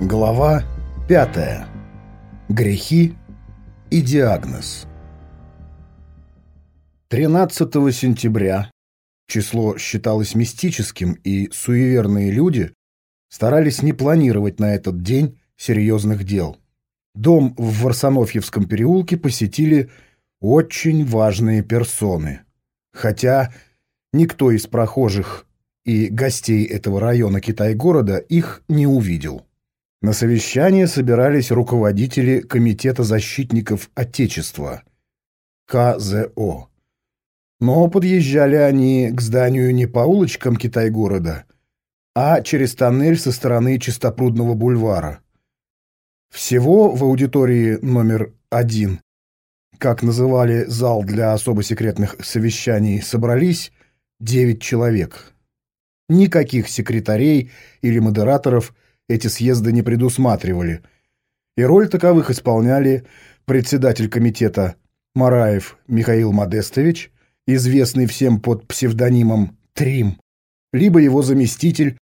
Глава 5. Грехи и диагноз. 13 сентября число считалось мистическим, и суеверные люди старались не планировать на этот день серьезных дел. Дом в Варсонофьевском переулке посетили очень важные персоны, хотя никто из прохожих и гостей этого района Китай-города их не увидел. На совещание собирались руководители Комитета защитников Отечества, КЗО. Но подъезжали они к зданию не по улочкам Китай-города, а через тоннель со стороны Чистопрудного бульвара. Всего в аудитории номер один, как называли зал для особо секретных совещаний, собрались девять человек. Никаких секретарей или модераторов – эти съезды не предусматривали, и роль таковых исполняли председатель комитета Мараев Михаил Модестович, известный всем под псевдонимом Трим, либо его заместитель,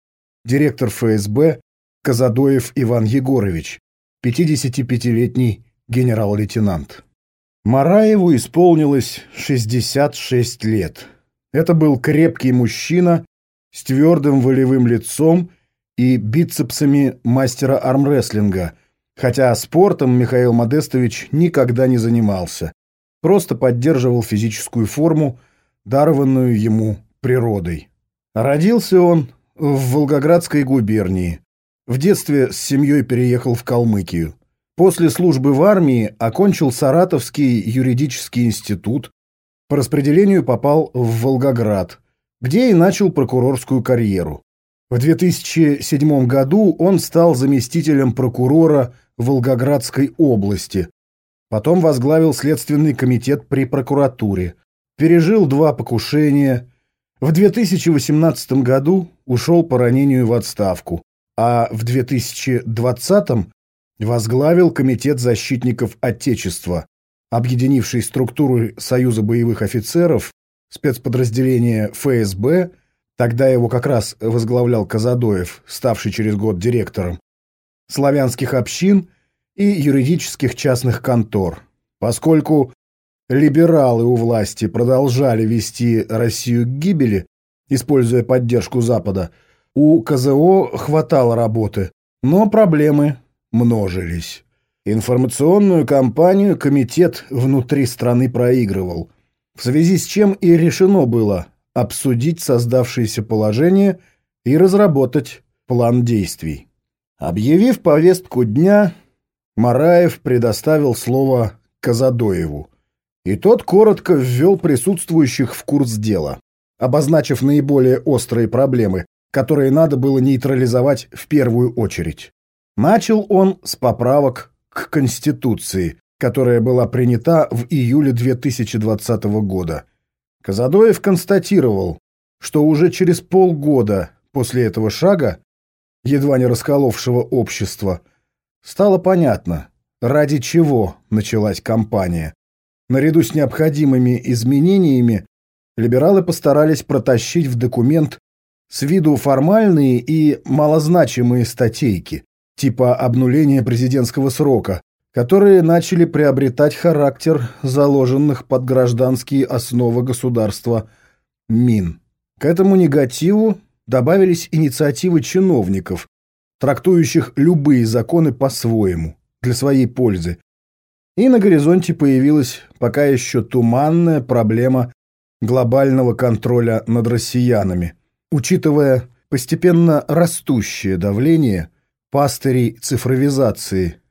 директор ФСБ Казадоев Иван Егорович, 55-летний генерал-лейтенант. Мараеву исполнилось 66 лет. Это был крепкий мужчина с твердым волевым лицом и бицепсами мастера армрестлинга, хотя спортом Михаил Модестович никогда не занимался, просто поддерживал физическую форму, дарованную ему природой. Родился он в Волгоградской губернии. В детстве с семьей переехал в Калмыкию. После службы в армии окончил Саратовский юридический институт, по распределению попал в Волгоград, где и начал прокурорскую карьеру. В 2007 году он стал заместителем прокурора Волгоградской области. Потом возглавил Следственный комитет при прокуратуре. Пережил два покушения. В 2018 году ушел по ранению в отставку. А в 2020 возглавил Комитет защитников Отечества, объединивший структуры Союза боевых офицеров, спецподразделения ФСБ, Тогда его как раз возглавлял Казадоев, ставший через год директором, славянских общин и юридических частных контор. Поскольку либералы у власти продолжали вести Россию к гибели, используя поддержку Запада, у КЗО хватало работы, но проблемы множились. Информационную кампанию комитет внутри страны проигрывал, в связи с чем и решено было обсудить создавшееся положение и разработать план действий. Объявив повестку дня, Мараев предоставил слово Казадоеву, и тот коротко ввел присутствующих в курс дела, обозначив наиболее острые проблемы, которые надо было нейтрализовать в первую очередь. Начал он с поправок к Конституции, которая была принята в июле 2020 года – Казадоев констатировал, что уже через полгода после этого шага, едва не расколовшего общество, стало понятно, ради чего началась кампания. Наряду с необходимыми изменениями либералы постарались протащить в документ с виду формальные и малозначимые статейки, типа обнуления президентского срока, которые начали приобретать характер заложенных под гражданские основы государства мин. К этому негативу добавились инициативы чиновников, трактующих любые законы по-своему, для своей пользы. И на горизонте появилась пока еще туманная проблема глобального контроля над россиянами, учитывая постепенно растущее давление пастырей цифровизации –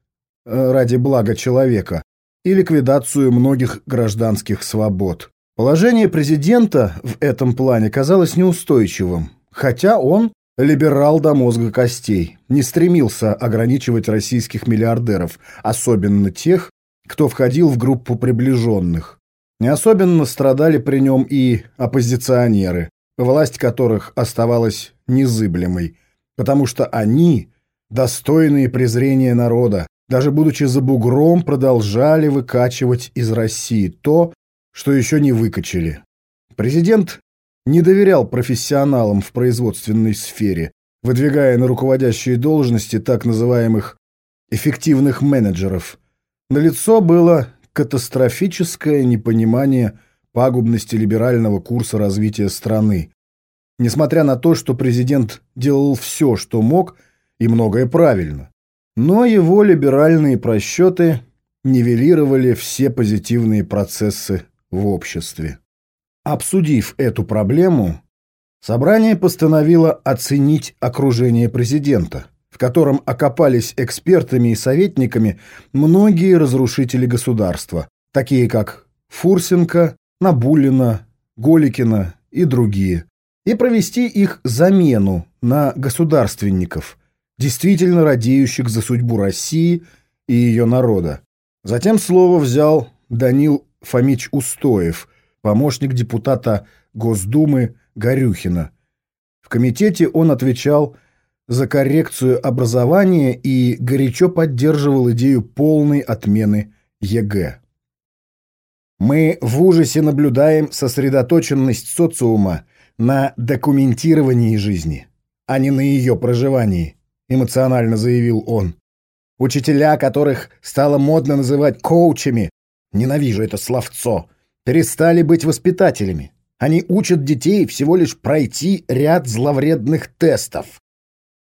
ради блага человека и ликвидацию многих гражданских свобод. Положение президента в этом плане казалось неустойчивым, хотя он, либерал до мозга костей, не стремился ограничивать российских миллиардеров, особенно тех, кто входил в группу приближенных. Не особенно страдали при нем и оппозиционеры, власть которых оставалась незыблемой, потому что они, достойные презрения народа, даже будучи за бугром, продолжали выкачивать из России то, что еще не выкачали. Президент не доверял профессионалам в производственной сфере, выдвигая на руководящие должности так называемых эффективных менеджеров. Налицо было катастрофическое непонимание пагубности либерального курса развития страны. Несмотря на то, что президент делал все, что мог, и многое правильно. Но его либеральные просчеты нивелировали все позитивные процессы в обществе. Обсудив эту проблему, собрание постановило оценить окружение президента, в котором окопались экспертами и советниками многие разрушители государства, такие как Фурсенко, Набулина, Голикина и другие, и провести их замену на государственников, действительно радеющих за судьбу России и ее народа. Затем слово взял Данил Фомич Устоев, помощник депутата Госдумы Горюхина. В комитете он отвечал за коррекцию образования и горячо поддерживал идею полной отмены ЕГЭ. Мы в ужасе наблюдаем сосредоточенность социума на документировании жизни, а не на ее проживании, эмоционально заявил он. Учителя, которых стало модно называть коучами, ненавижу это словцо, перестали быть воспитателями. Они учат детей всего лишь пройти ряд зловредных тестов.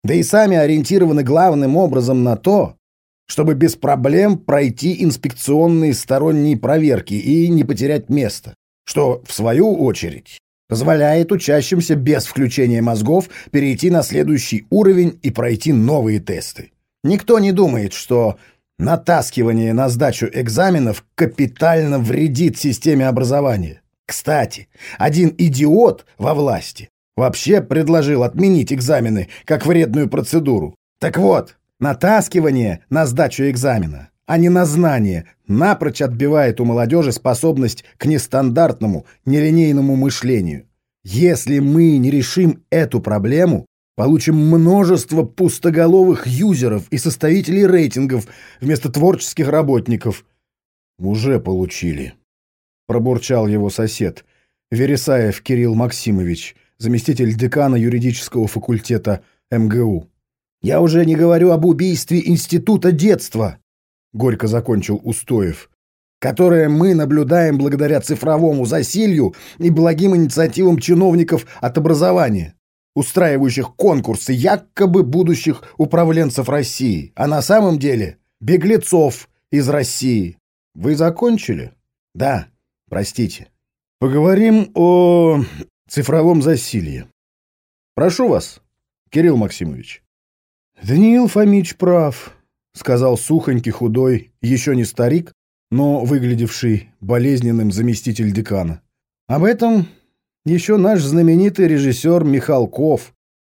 Да и сами ориентированы главным образом на то, чтобы без проблем пройти инспекционные сторонние проверки и не потерять место, что, в свою очередь, позволяет учащимся без включения мозгов перейти на следующий уровень и пройти новые тесты. Никто не думает, что натаскивание на сдачу экзаменов капитально вредит системе образования. Кстати, один идиот во власти вообще предложил отменить экзамены как вредную процедуру. Так вот, натаскивание на сдачу экзамена, а не на знание, напрочь отбивает у молодежи способность к нестандартному, нелинейному мышлению. Если мы не решим эту проблему, Получим множество пустоголовых юзеров и составителей рейтингов вместо творческих работников. Уже получили. Пробурчал его сосед, Вересаев Кирилл Максимович, заместитель декана юридического факультета МГУ. Я уже не говорю об убийстве института детства, горько закончил Устоев, которое мы наблюдаем благодаря цифровому засилью и благим инициативам чиновников от образования устраивающих конкурсы якобы будущих управленцев России, а на самом деле беглецов из России. Вы закончили? Да, простите. Поговорим о цифровом засилье. Прошу вас, Кирилл Максимович. Даниил Фомич прав, сказал сухонький худой, еще не старик, но выглядевший болезненным заместитель декана. Об этом еще наш знаменитый режиссер Михалков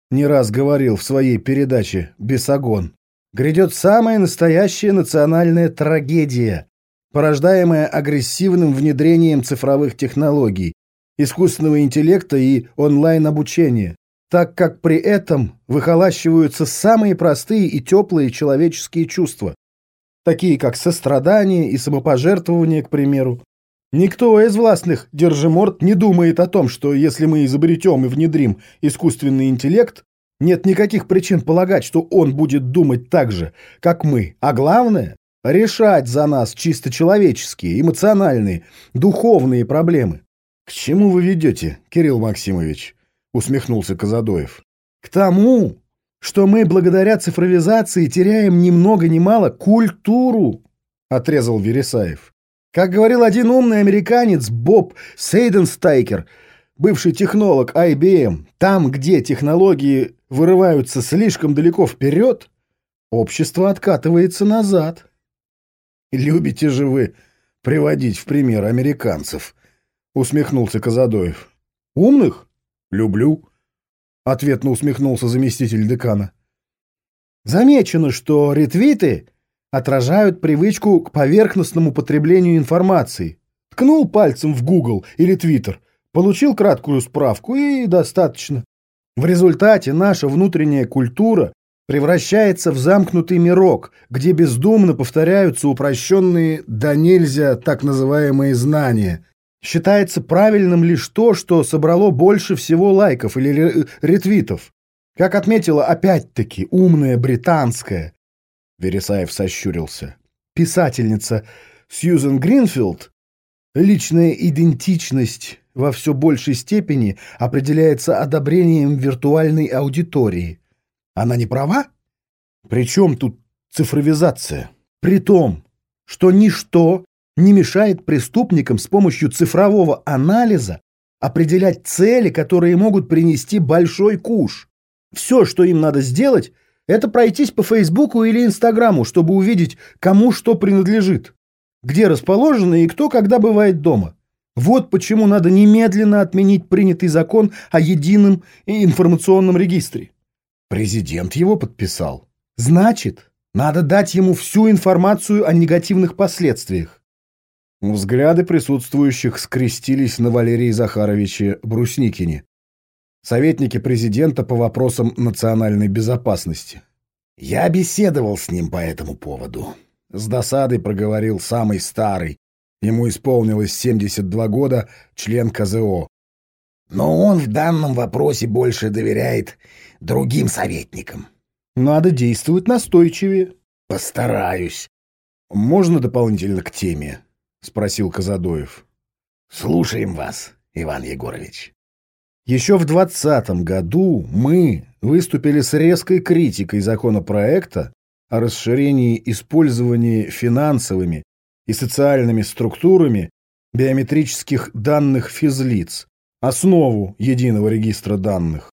не раз говорил в своей передаче «Бесогон». Грядет самая настоящая национальная трагедия, порождаемая агрессивным внедрением цифровых технологий, искусственного интеллекта и онлайн-обучения, так как при этом выхолащиваются самые простые и теплые человеческие чувства, такие как сострадание и самопожертвование, к примеру, Никто из властных держиморд не думает о том, что если мы изобретем и внедрим искусственный интеллект, нет никаких причин полагать, что он будет думать так же, как мы. А главное — решать за нас чисто человеческие, эмоциональные, духовные проблемы. «К чему вы ведете, Кирилл Максимович?» — усмехнулся Казадоев. «К тому, что мы благодаря цифровизации теряем ни много ни мало культуру», — отрезал Вересаев. Как говорил один умный американец Боб Сейденстайкер, бывший технолог IBM, там, где технологии вырываются слишком далеко вперед, общество откатывается назад. «Любите же вы приводить в пример американцев», — усмехнулся Казадоев. «Умных? Люблю», — ответно усмехнулся заместитель декана. Замечено, что ретвиты отражают привычку к поверхностному потреблению информации. Ткнул пальцем в Google или Twitter, получил краткую справку и достаточно. В результате наша внутренняя культура превращается в замкнутый мирок, где бездумно повторяются упрощенные да нельзя так называемые знания. Считается правильным лишь то, что собрало больше всего лайков или ретвитов. Как отметила опять-таки умная британская, Вересаев сощурился, писательница Сьюзен Гринфилд, личная идентичность во все большей степени определяется одобрением виртуальной аудитории. Она не права? Причем тут цифровизация? При том, что ничто не мешает преступникам с помощью цифрового анализа определять цели, которые могут принести большой куш. Все, что им надо сделать, это пройтись по Фейсбуку или Инстаграму, чтобы увидеть, кому что принадлежит, где расположено и кто когда бывает дома. Вот почему надо немедленно отменить принятый закон о едином информационном регистре. Президент его подписал. Значит, надо дать ему всю информацию о негативных последствиях. Взгляды присутствующих скрестились на Валерии Захаровиче Брусникине, советнике президента по вопросам национальной безопасности. «Я беседовал с ним по этому поводу», — с досадой проговорил самый старый, ему исполнилось 72 года, член КЗО. «Но он в данном вопросе больше доверяет другим советникам». Надо действовать настойчивее. Постараюсь. Можно дополнительно к теме? Спросил Казадоев. Слушаем вас, Иван Егорович. Еще в двадцатом году мы выступили с резкой критикой законопроекта о расширении использования финансовыми и социальными структурами биометрических данных физлиц, основу единого регистра данных.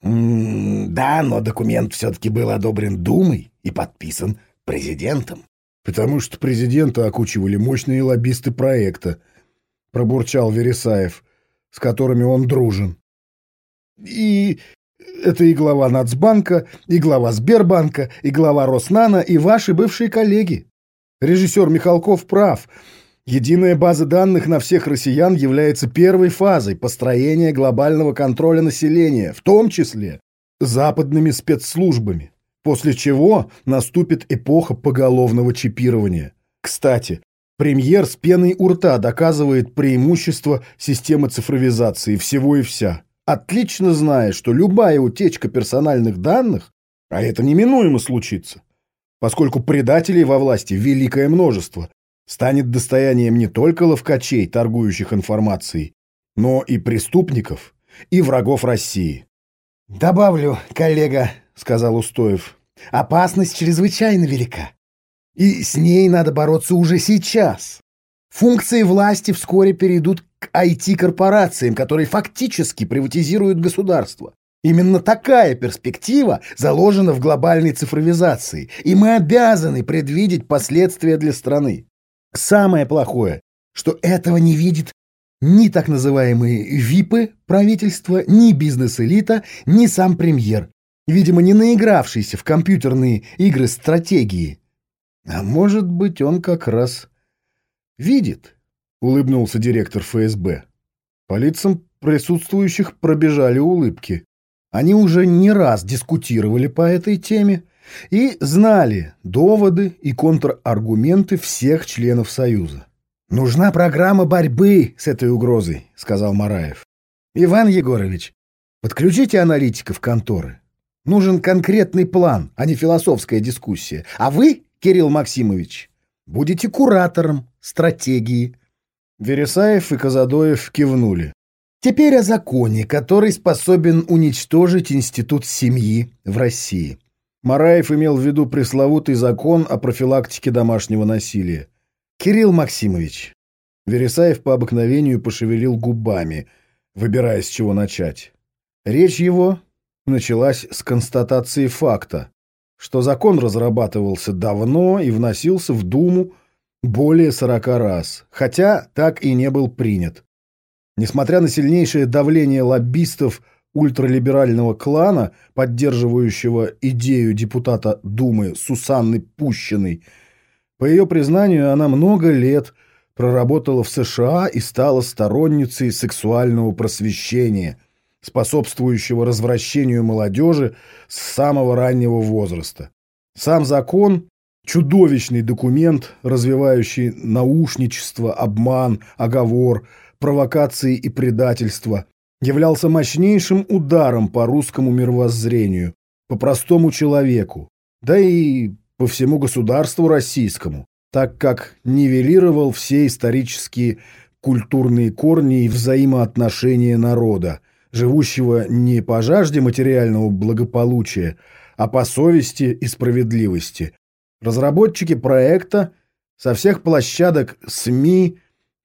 «Да, но документ все-таки был одобрен Думой и подписан президентом». «Потому что президента окучивали мощные лоббисты проекта», — пробурчал Вересаев, с которыми он дружен. «И это и глава Нацбанка, и глава Сбербанка, и глава Роснана, и ваши бывшие коллеги. Режиссер Михалков прав». Единая база данных на всех россиян является первой фазой построения глобального контроля населения, в том числе западными спецслужбами, после чего наступит эпоха поголовного чипирования. Кстати, премьер с пеной у рта доказывает преимущество системы цифровизации всего и вся, отлично зная, что любая утечка персональных данных, а это неминуемо случится, поскольку предателей во власти великое множество, станет достоянием не только ловкачей, торгующих информацией, но и преступников, и врагов России. «Добавлю, коллега», — сказал Устоев, — «опасность чрезвычайно велика. И с ней надо бороться уже сейчас. Функции власти вскоре перейдут к IT-корпорациям, которые фактически приватизируют государство. Именно такая перспектива заложена в глобальной цифровизации, и мы обязаны предвидеть последствия для страны. Самое плохое, что этого не видит ни так называемые ВИПы правительства, ни бизнес-элита, ни сам премьер, видимо, не наигравшийся в компьютерные игры стратегии. А может быть, он как раз видит, улыбнулся директор ФСБ. По лицам присутствующих пробежали улыбки. Они уже не раз дискутировали по этой теме, и знали доводы и контраргументы всех членов Союза. «Нужна программа борьбы с этой угрозой», — сказал Мараев. «Иван Егорович, подключите аналитиков конторы. Нужен конкретный план, а не философская дискуссия. А вы, Кирилл Максимович, будете куратором стратегии». Вересаев и Казадоев кивнули. Теперь о законе, который способен уничтожить институт семьи в России. Мараев имел в виду пресловутый закон о профилактике домашнего насилия. «Кирилл Максимович». Вересаев по обыкновению пошевелил губами, выбирая, с чего начать. Речь его началась с констатации факта, что закон разрабатывался давно и вносился в Думу более сорока раз, хотя так и не был принят. Несмотря на сильнейшее давление лоббистов – ультралиберального клана, поддерживающего идею депутата Думы Сусанны Пущиной. По ее признанию, она много лет проработала в США и стала сторонницей сексуального просвещения, способствующего развращению молодежи с самого раннего возраста. Сам закон – чудовищный документ, развивающий наушничество, обман, оговор, провокации и предательство, являлся мощнейшим ударом по русскому мировоззрению, по простому человеку, да и по всему государству российскому, так как нивелировал все исторические культурные корни и взаимоотношения народа, живущего не по жажде материального благополучия, а по совести и справедливости. Разработчики проекта со всех площадок СМИ,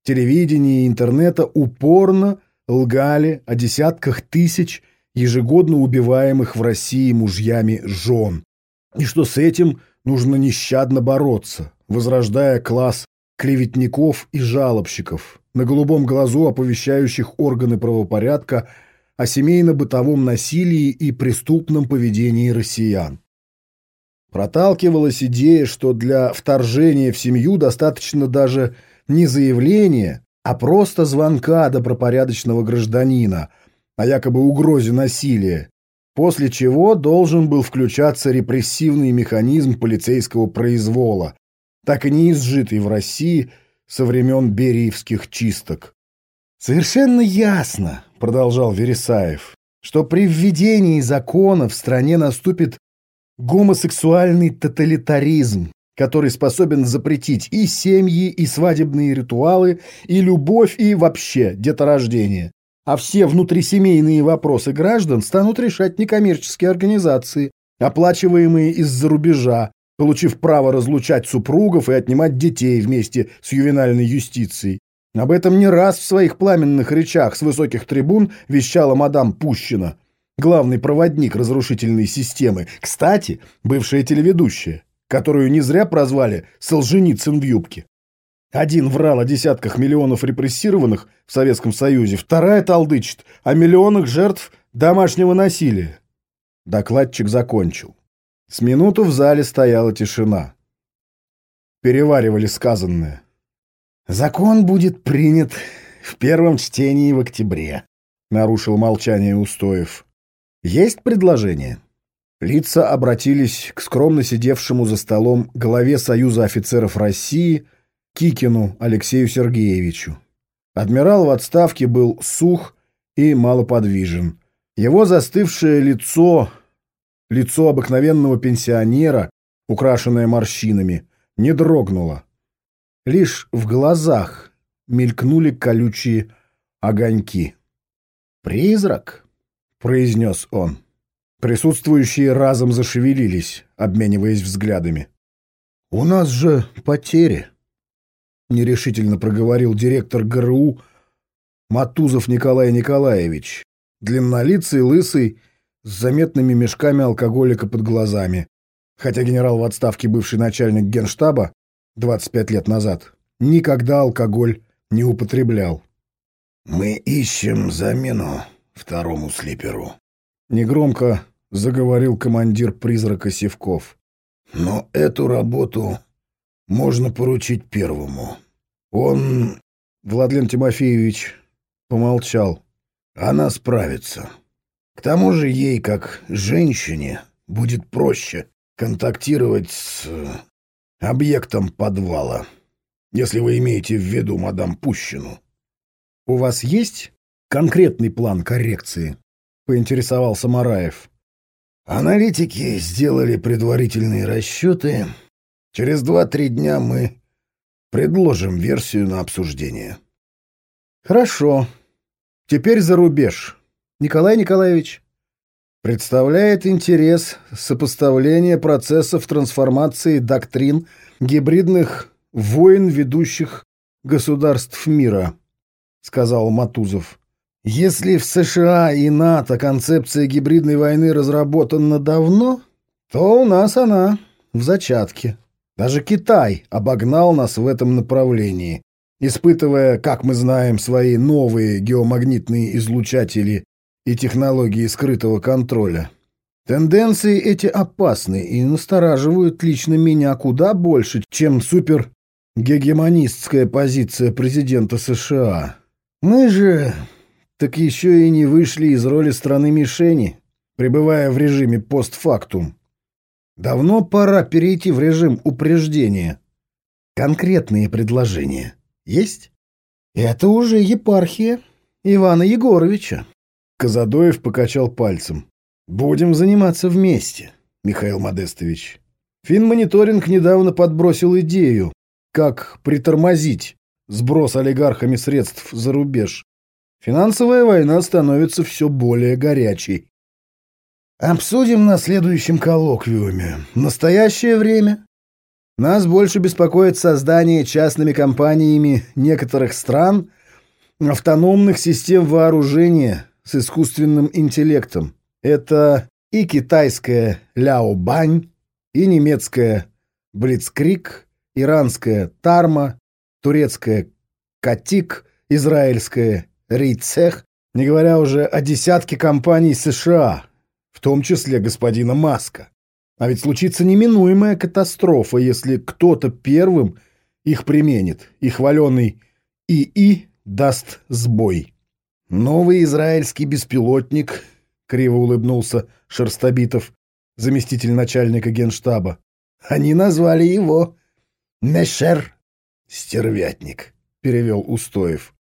телевидения и интернета упорно лгали о десятках тысяч ежегодно убиваемых в России мужьями жен, и что с этим нужно нещадно бороться, возрождая класс клеветников и жалобщиков, на голубом глазу оповещающих органы правопорядка о семейно-бытовом насилии и преступном поведении россиян. Проталкивалась идея, что для вторжения в семью достаточно даже не заявления, а просто звонка добропорядочного гражданина о якобы угрозе насилия, после чего должен был включаться репрессивный механизм полицейского произвола, так и не изжитый в России со времен бериевских чисток. «Совершенно ясно», — продолжал Вересаев, «что при введении закона в стране наступит гомосексуальный тоталитаризм, который способен запретить и семьи, и свадебные ритуалы, и любовь, и вообще деторождение. А все внутрисемейные вопросы граждан станут решать некоммерческие организации, оплачиваемые из-за рубежа, получив право разлучать супругов и отнимать детей вместе с ювенальной юстицией. Об этом не раз в своих пламенных речах с высоких трибун вещала мадам Пущина, главный проводник разрушительной системы, кстати, бывшая телеведущая, которую не зря прозвали «Солженицын в юбке». Один врал о десятках миллионов репрессированных в Советском Союзе, вторая толдычит о миллионах жертв домашнего насилия. Докладчик закончил. С минуту в зале стояла тишина. Переваривали сказанное. «Закон будет принят в первом чтении в октябре», — нарушил молчание Устоев. «Есть предложение?» Лица обратились к скромно сидевшему за столом главе Союза офицеров России Кикину Алексею Сергеевичу. Адмирал в отставке был сух и малоподвижен. Его застывшее лицо, лицо обыкновенного пенсионера, украшенное морщинами, не дрогнуло. Лишь в глазах мелькнули колючие огоньки. «Призрак?» — произнес он. Присутствующие разом зашевелились, обмениваясь взглядами. «У нас же потери», — нерешительно проговорил директор ГРУ Матузов Николай Николаевич, длиннолицый, лысый, с заметными мешками алкоголика под глазами, хотя генерал в отставке бывший начальник генштаба 25 лет назад, никогда алкоголь не употреблял. «Мы ищем замену второму слиперу», — негромко заговорил командир призрака Севков. «Но эту работу можно поручить первому. Он...» Владлен Тимофеевич помолчал. «Она справится. К тому же ей, как женщине, будет проще контактировать с объектом подвала, если вы имеете в виду мадам Пущину. «У вас есть конкретный план коррекции?» — поинтересовался Мараев. Аналитики сделали предварительные расчеты. Через два-три дня мы предложим версию на обсуждение. Хорошо. Теперь за рубеж. Николай Николаевич представляет интерес сопоставления процессов трансформации доктрин гибридных войн ведущих государств мира, сказал Матузов. Если в США и НАТО концепция гибридной войны разработана давно, то у нас она в зачатке. Даже Китай обогнал нас в этом направлении, испытывая, как мы знаем, свои новые геомагнитные излучатели и технологии скрытого контроля. Тенденции эти опасны и настораживают лично меня куда больше, чем супергегемонистская позиция президента США. Мы же так еще и не вышли из роли страны-мишени, пребывая в режиме постфактум. Давно пора перейти в режим упреждения. Конкретные предложения есть? Это уже епархия Ивана Егоровича. Казадоев покачал пальцем. «Будем заниматься вместе, Михаил Модестович. Финмониторинг недавно подбросил идею, как притормозить сброс олигархами средств за рубеж. Финансовая война становится все более горячей. Обсудим на следующем коллоквиуме. Настоящее время. Нас больше беспокоит создание частными компаниями некоторых стран автономных систем вооружения с искусственным интеллектом. Это и китайская Ляо Бань, и немецкая Блицкрик, иранская Тарма, турецкая Катик, израильская Рейцех, не говоря уже о десятке компаний США, в том числе господина Маска. А ведь случится неминуемая катастрофа, если кто-то первым их применит, и хваленый ИИ даст сбой. Новый израильский беспилотник, криво улыбнулся Шерстобитов, заместитель начальника генштаба. Они назвали его Мешер Стервятник, перевел Устоев.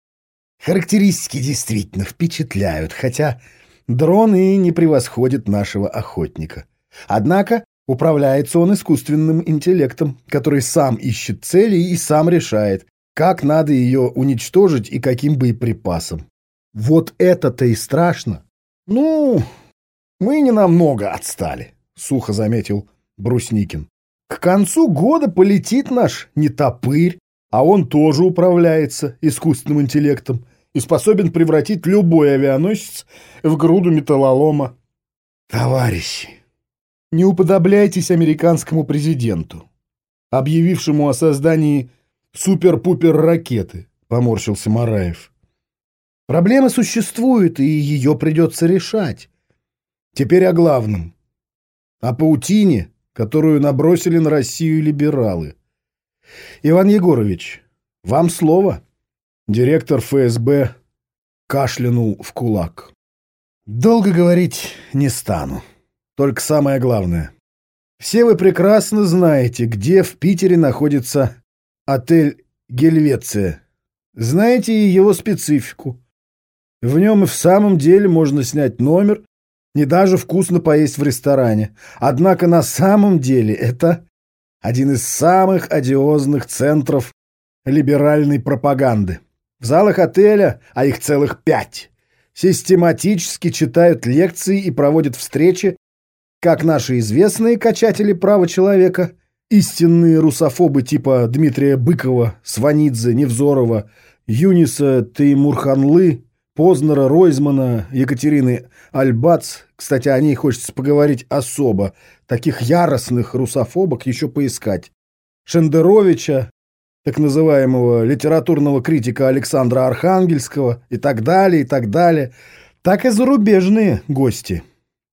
Характеристики действительно впечатляют, хотя дрон и не превосходит нашего охотника. Однако управляется он искусственным интеллектом, который сам ищет цели и сам решает, как надо ее уничтожить и каким боеприпасом. Вот это-то и страшно. Ну, мы не намного отстали, сухо заметил Брусникин. К концу года полетит наш не топырь, а он тоже управляется искусственным интеллектом и способен превратить любой авианосец в груду металлолома. Товарищи, не уподобляйтесь американскому президенту, объявившему о создании супер-пупер ракеты, поморщился Мараев. Проблема существует, и ее придется решать. Теперь о главном. О паутине, которую набросили на Россию либералы. Иван Егорович, вам слово. Директор ФСБ кашлянул в кулак. Долго говорить не стану. Только самое главное. Все вы прекрасно знаете, где в Питере находится отель «Гельвеция». Знаете и его специфику. В нем и в самом деле можно снять номер, не даже вкусно поесть в ресторане. Однако на самом деле это один из самых одиозных центров либеральной пропаганды. В залах отеля, а их целых пять, систематически читают лекции и проводят встречи как наши известные качатели права человека, истинные русофобы типа Дмитрия Быкова, Сванидзе, Невзорова, Юниса Теймурханлы, Познера, Ройзмана, Екатерины Альбац. Кстати, о ней хочется поговорить особо. Таких яростных русофобок еще поискать. Шендеровича, так называемого литературного критика Александра Архангельского и так далее, и так далее, так и зарубежные гости.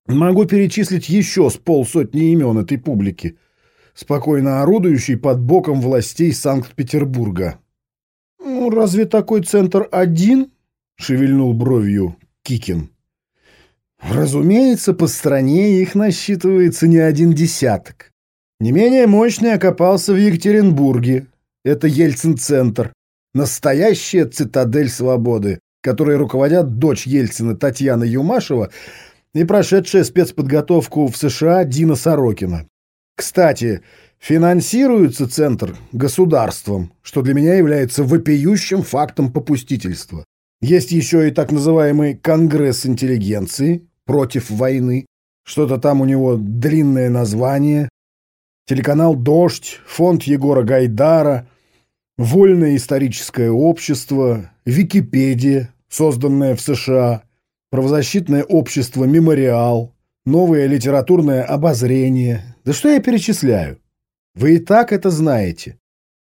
Могу перечислить еще с полсотни имен этой публики, спокойно орудующей под боком властей Санкт-Петербурга. «Ну, разве такой центр один?» — шевельнул бровью Кикин. «Разумеется, по стране их насчитывается не один десяток. Не менее мощный окопался в Екатеринбурге, это Ельцин-центр. Настоящая цитадель свободы, которой руководят дочь Ельцина Татьяна Юмашева и прошедшая спецподготовку в США Дина Сорокина. Кстати, финансируется центр государством, что для меня является вопиющим фактом попустительства. Есть еще и так называемый Конгресс интеллигенции против войны. Что-то там у него длинное название. Телеканал «Дождь», фонд Егора Гайдара – Вольное историческое общество, Википедия, созданная в США, правозащитное общество «Мемориал», новое литературное обозрение. Да что я перечисляю? Вы и так это знаете.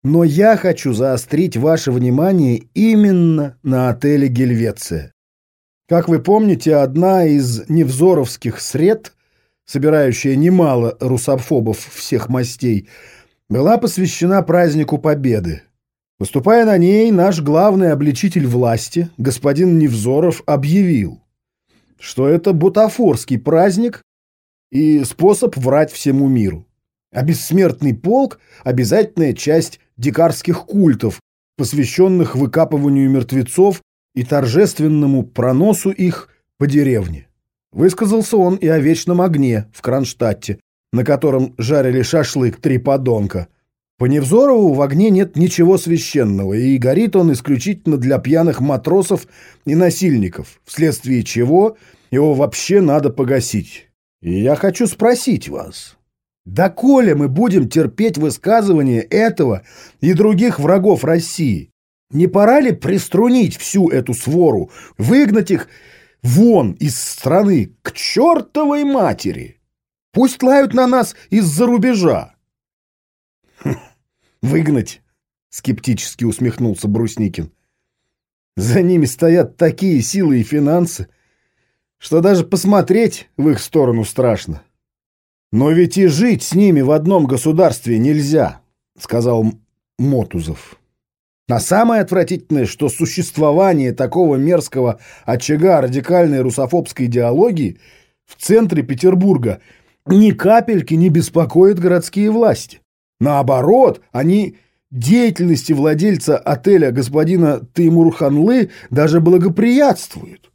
Но я хочу заострить ваше внимание именно на отеле «Гельвеция». Как вы помните, одна из невзоровских сред, собирающая немало русофобов всех мастей, была посвящена празднику Победы, Выступая на ней, наш главный обличитель власти, господин Невзоров, объявил, что это бутафорский праздник и способ врать всему миру. А бессмертный полк – обязательная часть дикарских культов, посвященных выкапыванию мертвецов и торжественному проносу их по деревне. Высказался он и о вечном огне в Кронштадте, на котором жарили шашлык три подонка. По Невзорову в огне нет ничего священного, и горит он исключительно для пьяных матросов и насильников, вследствие чего его вообще надо погасить. И я хочу спросить вас, доколе мы будем терпеть высказывания этого и других врагов России? Не пора ли приструнить всю эту свору, выгнать их вон из страны к чертовой матери? Пусть лают на нас из-за рубежа. Выгнать, скептически усмехнулся Брусникин. За ними стоят такие силы и финансы, что даже посмотреть в их сторону страшно. Но ведь и жить с ними в одном государстве нельзя, сказал Мотузов. А самое отвратительное, что существование такого мерзкого очага радикальной русофобской идеологии в центре Петербурга ни капельки не беспокоит городские власти. Наоборот, они деятельности владельца отеля господина Теймурханлы даже благоприятствуют.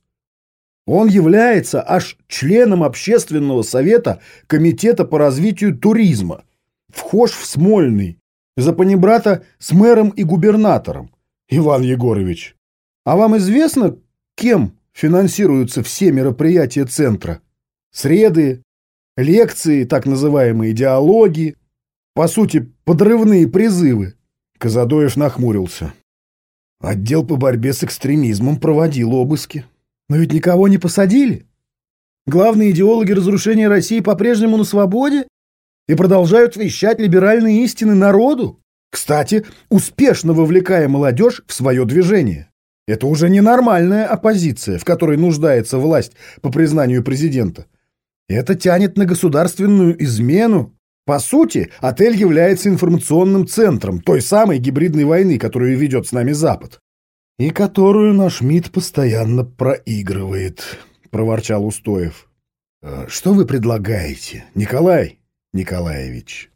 Он является аж членом общественного совета Комитета по развитию туризма. Вхож в Смольный, за панибрата с мэром и губернатором. Иван Егорович, а вам известно, кем финансируются все мероприятия центра? Среды, лекции, так называемые диалоги, по сути, подрывные призывы. Казадоев нахмурился. Отдел по борьбе с экстремизмом проводил обыски. Но ведь никого не посадили. Главные идеологи разрушения России по-прежнему на свободе и продолжают вещать либеральные истины народу. Кстати, успешно вовлекая молодежь в свое движение. Это уже ненормальная оппозиция, в которой нуждается власть по признанию президента. Это тянет на государственную измену по сути, отель является информационным центром той самой гибридной войны, которую ведет с нами Запад. И которую наш МИД постоянно проигрывает, проворчал Устоев. «Э, что вы предлагаете, Николай Николаевич?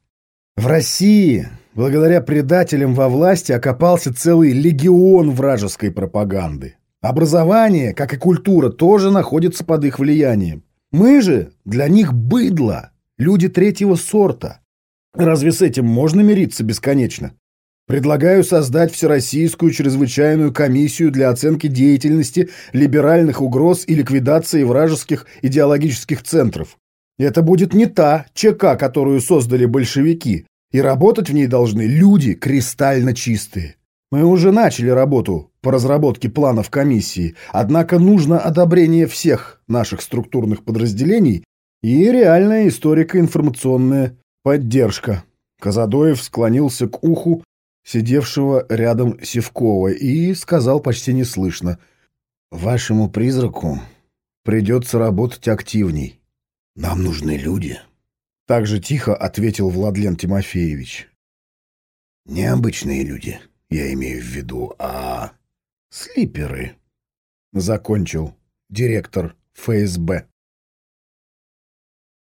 В России, благодаря предателям во власти, окопался целый легион вражеской пропаганды. Образование, как и культура, тоже находится под их влиянием. Мы же для них быдло. Люди третьего сорта. Разве с этим можно мириться бесконечно? Предлагаю создать Всероссийскую чрезвычайную комиссию для оценки деятельности либеральных угроз и ликвидации вражеских идеологических центров. Это будет не та ЧК, которую создали большевики, и работать в ней должны люди кристально чистые. Мы уже начали работу по разработке планов комиссии, однако нужно одобрение всех наших структурных подразделений и реальная историко-информационная поддержка. Казадоев склонился к уху сидевшего рядом Севкова и сказал почти неслышно. «Вашему призраку придется работать активней. Нам нужны люди». Так же тихо ответил Владлен Тимофеевич. «Необычные люди, я имею в виду, а слиперы», — закончил директор ФСБ.